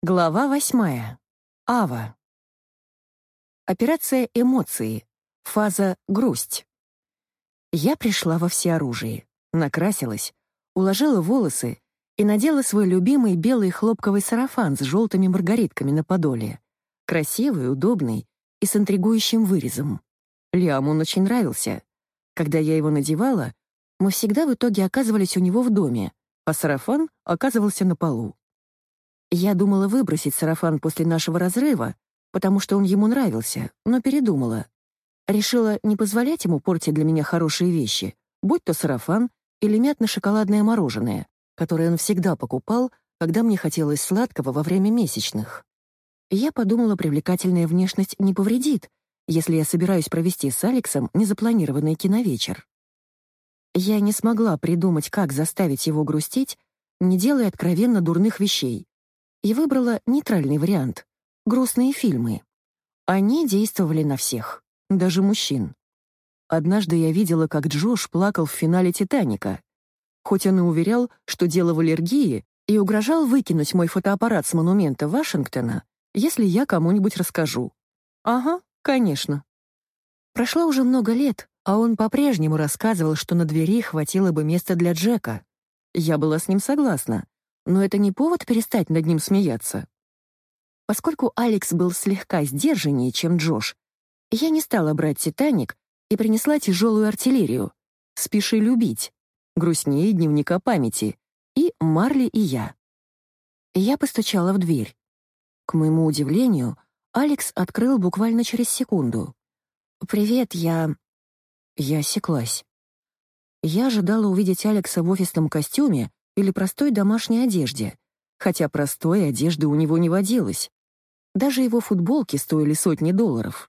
Глава восьмая. Ава. Операция «Эмоции». Фаза «Грусть». Я пришла во всеоружии, накрасилась, уложила волосы и надела свой любимый белый хлопковый сарафан с желтыми маргаритками на подоле. Красивый, удобный и с интригующим вырезом. Лиам он очень нравился. Когда я его надевала, мы всегда в итоге оказывались у него в доме, а сарафан оказывался на полу. Я думала выбросить сарафан после нашего разрыва, потому что он ему нравился, но передумала. Решила не позволять ему портить для меня хорошие вещи, будь то сарафан или мятно-шоколадное мороженое, которое он всегда покупал, когда мне хотелось сладкого во время месячных. Я подумала, привлекательная внешность не повредит, если я собираюсь провести с Алексом незапланированный киновечер. Я не смогла придумать, как заставить его грустить, не делая откровенно дурных вещей, и выбрала нейтральный вариант — грустные фильмы. Они действовали на всех, даже мужчин. Однажды я видела, как Джош плакал в финале «Титаника», хоть он и уверял, что дело в аллергии, и угрожал выкинуть мой фотоаппарат с монумента Вашингтона, если я кому-нибудь расскажу. Ага, конечно. Прошло уже много лет, а он по-прежнему рассказывал, что на двери хватило бы места для Джека. Я была с ним согласна, но это не повод перестать над ним смеяться. Поскольку Алекс был слегка сдержаннее, чем Джош, я не стала брать «Титаник» и принесла тяжелую артиллерию «Спеши любить», «Грустнее дневника памяти» и «Марли и я». Я постучала в дверь. К моему удивлению, Алекс открыл буквально через секунду. «Привет, я...» Я осеклась. Я ожидала увидеть Алекса в офисном костюме или простой домашней одежде, хотя простой одежды у него не водилось. Даже его футболки стоили сотни долларов.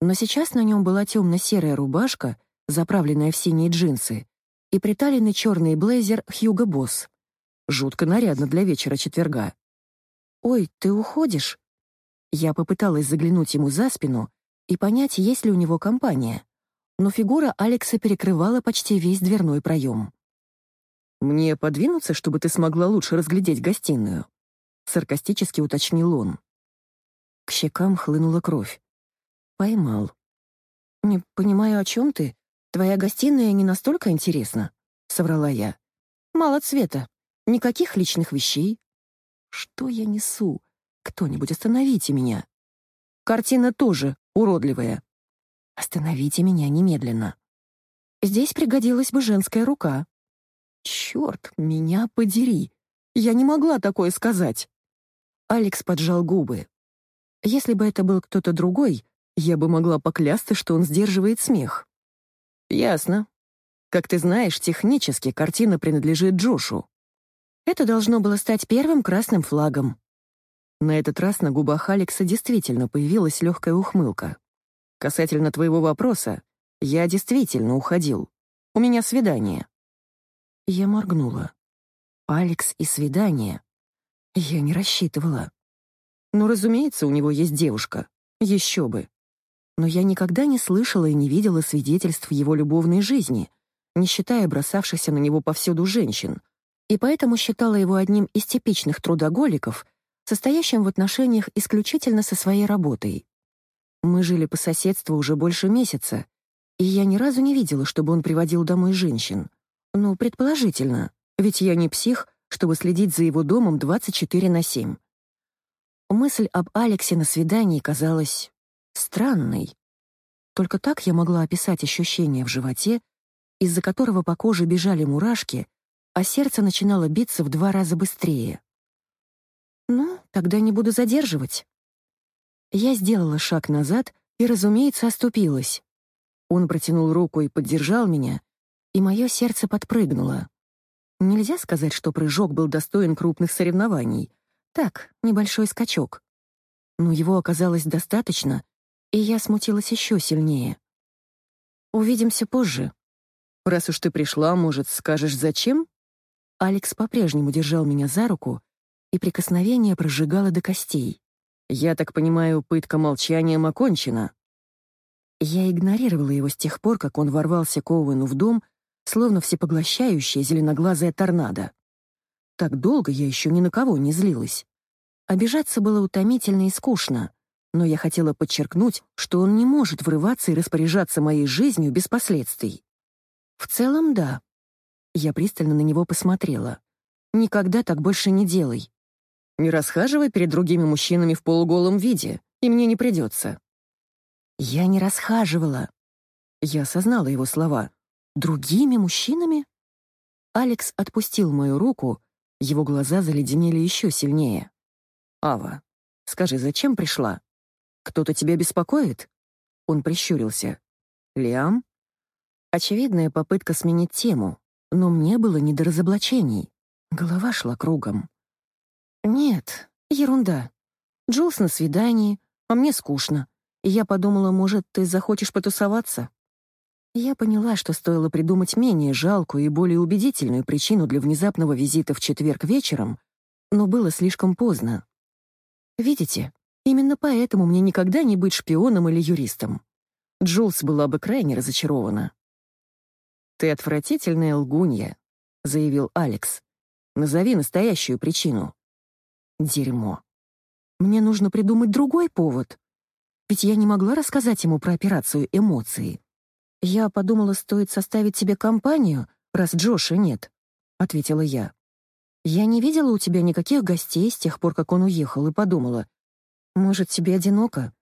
Но сейчас на нем была темно-серая рубашка, заправленная в синие джинсы, и приталенный черный блейзер Хьюго Босс. Жутко нарядно для вечера четверга. «Ой, ты уходишь?» Я попыталась заглянуть ему за спину и понять, есть ли у него компания, но фигура Алекса перекрывала почти весь дверной проем. «Мне подвинуться, чтобы ты смогла лучше разглядеть гостиную?» — саркастически уточнил он. К щекам хлынула кровь. Поймал. «Не понимаю, о чем ты? Твоя гостиная не настолько интересна», — соврала я. «Мало цвета. Никаких личных вещей». «Что я несу? Кто-нибудь остановите меня». «Картина тоже уродливая». «Остановите меня немедленно». «Здесь пригодилась бы женская рука», Черт, меня подери! Я не могла такое сказать. Алекс поджал губы. Если бы это был кто-то другой, я бы могла поклясться, что он сдерживает смех. Ясно. Как ты знаешь, технически картина принадлежит Джошу. Это должно было стать первым красным флагом. На этот раз на губах Алекса действительно появилась легкая ухмылка. Касательно твоего вопроса, я действительно уходил. У меня свидание. Я моргнула. Алекс и свидание. Я не рассчитывала. Ну, разумеется, у него есть девушка. Еще бы. Но я никогда не слышала и не видела свидетельств его любовной жизни, не считая бросавшихся на него повсюду женщин, и поэтому считала его одним из типичных трудоголиков, состоящим в отношениях исключительно со своей работой. Мы жили по соседству уже больше месяца, и я ни разу не видела, чтобы он приводил домой женщин — ну, предположительно, ведь я не псих, чтобы следить за его домом 24 на 7. Мысль об Алексе на свидании казалась странной. Только так я могла описать ощущение в животе, из-за которого по коже бежали мурашки, а сердце начинало биться в два раза быстрее. Ну, тогда не буду задерживать. Я сделала шаг назад и, разумеется, оступилась. Он протянул руку и поддержал меня, и мое сердце подпрыгнуло. Нельзя сказать, что прыжок был достоин крупных соревнований. Так, небольшой скачок. Но его оказалось достаточно, и я смутилась еще сильнее. «Увидимся позже. Раз уж ты пришла, может, скажешь, зачем?» Алекс по-прежнему держал меня за руку, и прикосновение прожигало до костей. «Я так понимаю, пытка молчанием окончена?» Я игнорировала его с тех пор, как он ворвался к Оуэну в дом словно всепоглощающая зеленоглазая торнадо. Так долго я еще ни на кого не злилась. Обижаться было утомительно и скучно, но я хотела подчеркнуть, что он не может врываться и распоряжаться моей жизнью без последствий. В целом, да. Я пристально на него посмотрела. Никогда так больше не делай. Не расхаживай перед другими мужчинами в полуголом виде, и мне не придется. Я не расхаживала. Я осознала его слова. Другими мужчинами? Алекс отпустил мою руку, его глаза заледенели еще сильнее. «Ава, скажи, зачем пришла? Кто-то тебя беспокоит?» Он прищурился. «Лиам?» Очевидная попытка сменить тему, но мне было не до разоблачений. Голова шла кругом. «Нет, ерунда. Джулс на свидании, а мне скучно. И я подумала, может, ты захочешь потусоваться?» Я поняла, что стоило придумать менее жалкую и более убедительную причину для внезапного визита в четверг вечером, но было слишком поздно. Видите, именно поэтому мне никогда не быть шпионом или юристом. Джулс была бы крайне разочарована. «Ты отвратительная лгунья», — заявил Алекс. «Назови настоящую причину». «Дерьмо. Мне нужно придумать другой повод. Ведь я не могла рассказать ему про операцию эмоции. Я подумала, стоит составить тебе компанию, раз Джоша нет», — ответила я. Я не видела у тебя никаких гостей с тех пор, как он уехал, и подумала, может, тебе одиноко?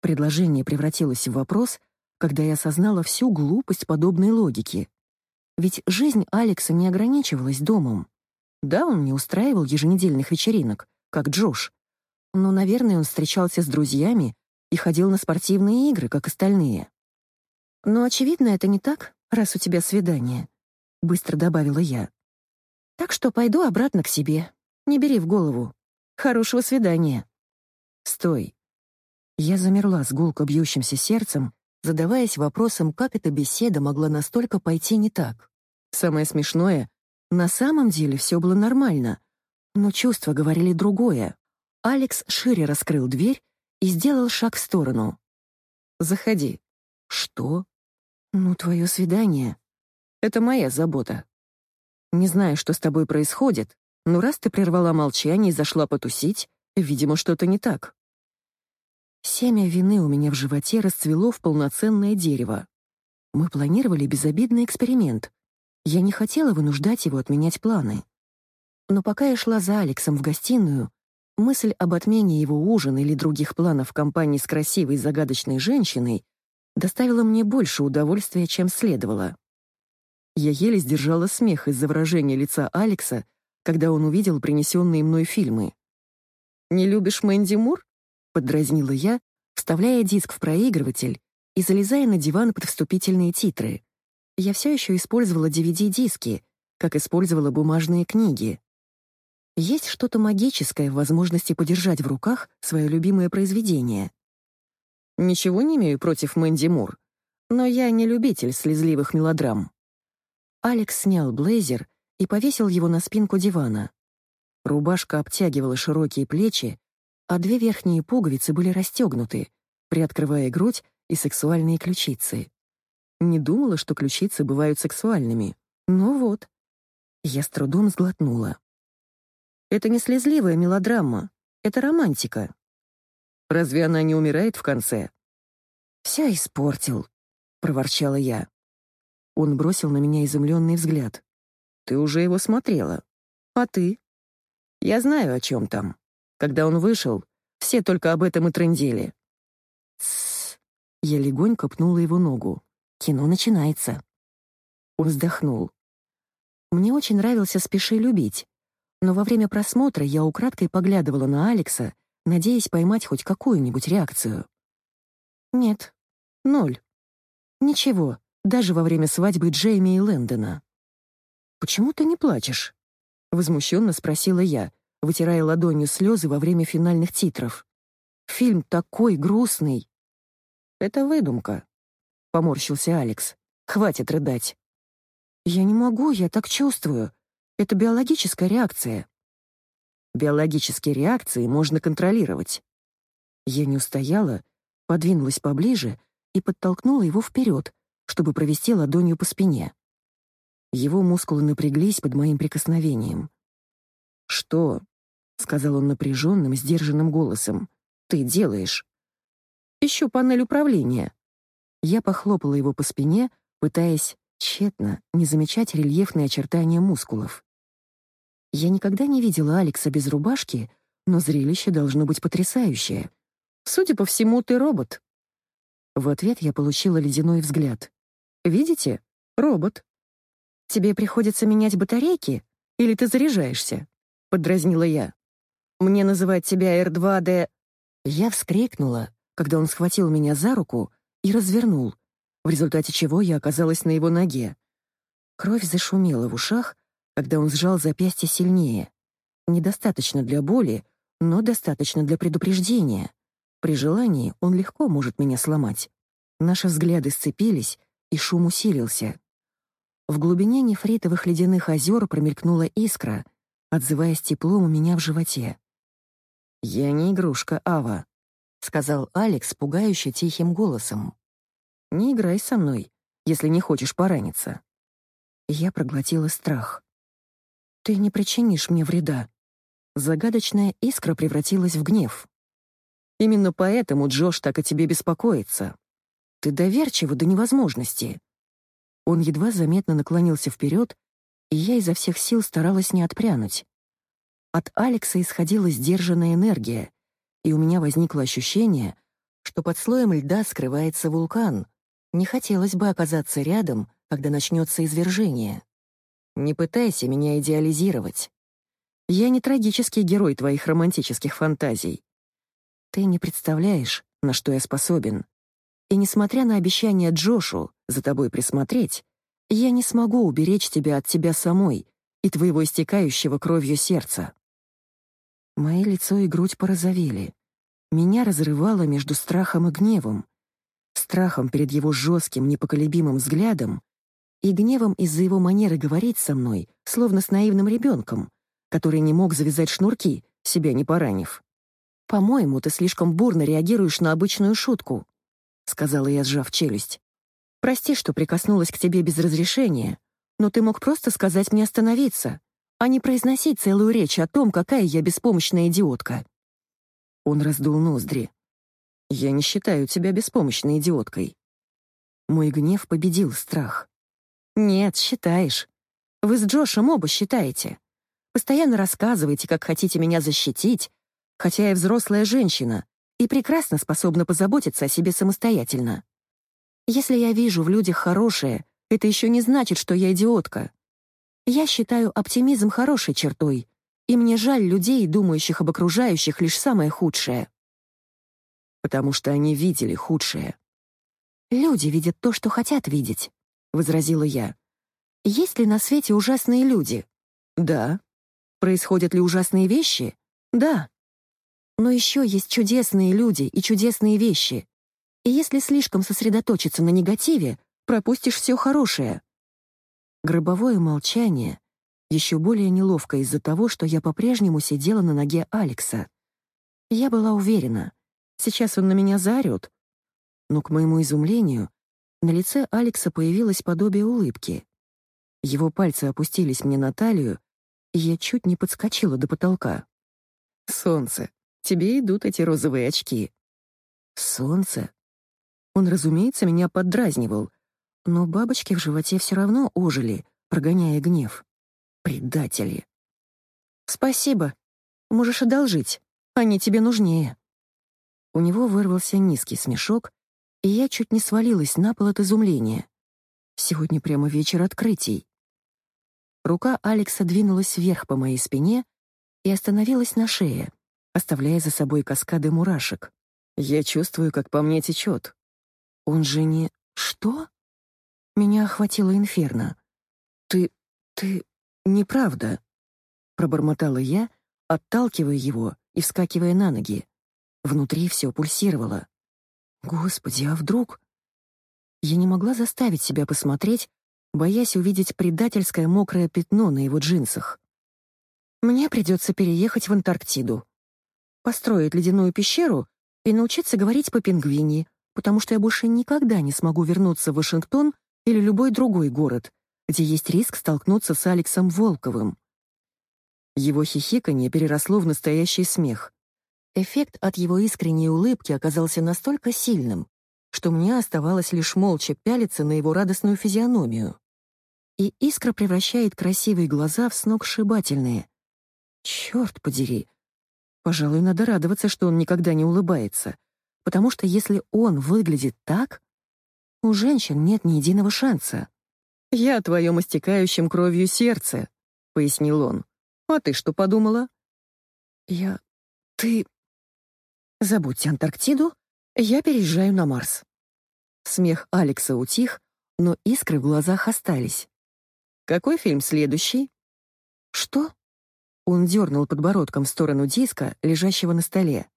Предложение превратилось в вопрос, когда я осознала всю глупость подобной логики. Ведь жизнь Алекса не ограничивалась домом. Да, он не устраивал еженедельных вечеринок, как Джош, но, наверное, он встречался с друзьями и ходил на спортивные игры, как остальные. «Но, очевидно, это не так, раз у тебя свидание», — быстро добавила я. Так что пойду обратно к себе. Не бери в голову. Хорошего свидания. Стой. Я замерла с гулко бьющимся сердцем, задаваясь вопросом, как эта беседа могла настолько пойти не так. Самое смешное, на самом деле все было нормально, но чувства говорили другое. Алекс шире раскрыл дверь и сделал шаг в сторону. «Заходи». «Что?» «Ну, твое свидание». «Это моя забота». Не знаю, что с тобой происходит, но раз ты прервала молчание и зашла потусить, видимо, что-то не так. Семя вины у меня в животе расцвело в полноценное дерево. Мы планировали безобидный эксперимент. Я не хотела вынуждать его отменять планы. Но пока я шла за Алексом в гостиную, мысль об отмене его ужина или других планов в компании с красивой загадочной женщиной доставила мне больше удовольствия, чем следовало. Я еле сдержала смех из-за выражения лица Алекса, когда он увидел принесенные мной фильмы. «Не любишь Мэнди Мур?» — поддразнила я, вставляя диск в проигрыватель и залезая на диван под вступительные титры. Я все еще использовала DVD-диски, как использовала бумажные книги. Есть что-то магическое в возможности подержать в руках свое любимое произведение. Ничего не имею против Мэнди Мур, но я не любитель слезливых мелодрам. Алекс снял блейзер и повесил его на спинку дивана. Рубашка обтягивала широкие плечи, а две верхние пуговицы были расстегнуты, приоткрывая грудь и сексуальные ключицы. Не думала, что ключицы бывают сексуальными. Но вот. Я с трудом сглотнула. Это не слезливая мелодрама, это романтика. Разве она не умирает в конце? «Все испортил», — проворчала я. Он бросил на меня изумленный взгляд. «Ты уже его смотрела. А ты?» «Я знаю, о чем там. Когда он вышел, все только об этом и трындели». «Тссс». Я легонько пнула его ногу. «Кино начинается». Он вздохнул. Мне очень нравился «Спеши любить», но во время просмотра я украдкой поглядывала на Алекса, надеясь поймать хоть какую-нибудь реакцию. Нет, ноль. Ничего, даже во время свадьбы Джейми и Лэндона. «Почему ты не плачешь?» — возмущенно спросила я, вытирая ладонью слезы во время финальных титров. «Фильм такой грустный!» «Это выдумка», — поморщился Алекс. «Хватит рыдать». «Я не могу, я так чувствую. Это биологическая реакция». «Биологические реакции можно контролировать». Я не устояла, подвинулась поближе и подтолкнула его вперед, чтобы провести ладонью по спине. Его мускулы напряглись под моим прикосновением. «Что? сказал он напряженным, сдержанным голосом. «Ты делаешь?» «Ищу панель управления». Я похлопала его по спине, пытаясь тщетно не замечать рельефные очертания мускулов. Я никогда не видела Алекса без рубашки, но зрелище должно быть потрясающее. Судя по всему, ты робот. В ответ я получила ледяной взгляд. Видите? Робот. Тебе приходится менять батарейки? Или ты заряжаешься? Подразнила я. Мне называть тебя R2D... Я вскрикнула, когда он схватил меня за руку и развернул, в результате чего я оказалась на его ноге. Кровь зашумела в ушах, когда он сжал запястье сильнее. Недостаточно для боли, но достаточно для предупреждения. При желании он легко может меня сломать. Наши взгляды сцепились, и шум усилился. В глубине нефритовых ледяных озер промелькнула искра, отзываясь теплом у меня в животе. «Я не игрушка, Ава», — сказал Алекс пугающе тихим голосом. «Не играй со мной, если не хочешь пораниться». Я проглотила страх. «Ты не причинишь мне вреда». Загадочная искра превратилась в гнев. «Именно поэтому Джош так о тебе беспокоится. Ты доверчива до невозможности». Он едва заметно наклонился вперед, и я изо всех сил старалась не отпрянуть. От Алекса исходила сдержанная энергия, и у меня возникло ощущение, что под слоем льда скрывается вулкан. Не хотелось бы оказаться рядом, когда начнется извержение. Не пытайся меня идеализировать. Я не трагический герой твоих романтических фантазий. Ты не представляешь, на что я способен. И несмотря на обещание Джошу за тобой присмотреть, я не смогу уберечь тебя от тебя самой и твоего истекающего кровью сердца. Мои лицо и грудь порозовели. Меня разрывало между страхом и гневом. Страхом перед его жестким, непоколебимым взглядом и гневом из-за его манеры говорить со мной, словно с наивным ребенком, который не мог завязать шнурки, себя не поранив. «По-моему, ты слишком бурно реагируешь на обычную шутку», — сказала я, сжав челюсть. «Прости, что прикоснулась к тебе без разрешения, но ты мог просто сказать мне остановиться, а не произносить целую речь о том, какая я беспомощная идиотка». Он раздул ноздри. «Я не считаю тебя беспомощной идиоткой». Мой гнев победил страх. «Нет, считаешь. Вы с Джошем оба считаете. Постоянно рассказываете, как хотите меня защитить, хотя я взрослая женщина и прекрасно способна позаботиться о себе самостоятельно. Если я вижу в людях хорошее, это еще не значит, что я идиотка. Я считаю оптимизм хорошей чертой, и мне жаль людей, думающих об окружающих лишь самое худшее. Потому что они видели худшее. Люди видят то, что хотят видеть. — возразила я. «Есть ли на свете ужасные люди?» «Да». «Происходят ли ужасные вещи?» «Да». Но еще есть чудесные люди и чудесные вещи. И если слишком сосредоточиться на негативе, пропустишь все хорошее. Гробовое молчание, еще более неловко из-за того, что я по-прежнему сидела на ноге Алекса. Я была уверена, сейчас он на меня заорет. Но, к моему изумлению, на лице Алекса появилось подобие улыбки. Его пальцы опустились мне на талию, и я чуть не подскочила до потолка. «Солнце, тебе идут эти розовые очки». «Солнце?» Он, разумеется, меня поддразнивал, но бабочки в животе все равно ожили, прогоняя гнев. Предатели. «Спасибо. Можешь одолжить. Они тебе нужнее». У него вырвался низкий смешок, и я чуть не свалилась на пол от изумления. Сегодня прямо вечер открытий. Рука Алекса двинулась вверх по моей спине и остановилась на шее, оставляя за собой каскады мурашек. Я чувствую, как по мне течет. Он же не... Что? Меня охватило инферно. Ты... ты... неправда. Пробормотала я, отталкивая его и вскакивая на ноги. Внутри все пульсировало. Господи, а вдруг? Я не могла заставить себя посмотреть, боясь увидеть предательское мокрое пятно на его джинсах. Мне придется переехать в Антарктиду, построить ледяную пещеру и научиться говорить по-пингвини, потому что я больше никогда не смогу вернуться в Вашингтон или любой другой город, где есть риск столкнуться с Алексом Волковым. Его хихиканье переросло в настоящий смех. Эффект от его искренней улыбки оказался настолько сильным, что мне оставалось лишь молча пялиться на его радостную физиономию. И искра превращает красивые глаза в сногсшибательные. Черт подери! Пожалуй, надо радоваться, что он никогда не улыбается, потому что если он выглядит так, у женщин нет ни единого шанса. «Я о твоем истекающем кровью сердце», — пояснил он. «А ты что подумала?» «Я... ты...» «Забудьте Антарктиду, я переезжаю на Марс». Смех Алекса утих, но искры в глазах остались. «Какой фильм следующий?» «Что?» Он дернул подбородком в сторону диска, лежащего на столе.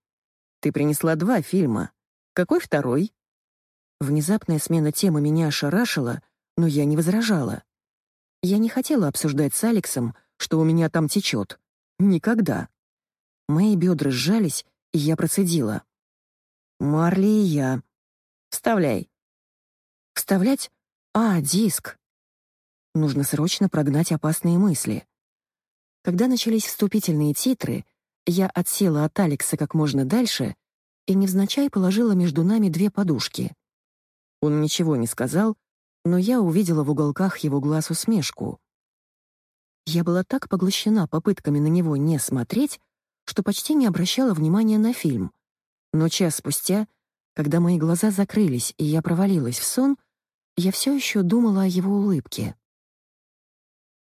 «Ты принесла два фильма. Какой второй?» Внезапная смена темы меня ошарашила, но я не возражала. Я не хотела обсуждать с Алексом, что у меня там течет. Никогда. Мои бедра сжались, я процедила. «Марли и я. Вставляй». «Вставлять? А, диск». Нужно срочно прогнать опасные мысли. Когда начались вступительные титры, я отсела от Алекса как можно дальше и невзначай положила между нами две подушки. Он ничего не сказал, но я увидела в уголках его глаз усмешку. Я была так поглощена попытками на него не смотреть, что почти не обращала внимания на фильм. Но час спустя, когда мои глаза закрылись и я провалилась в сон, я все еще думала о его улыбке.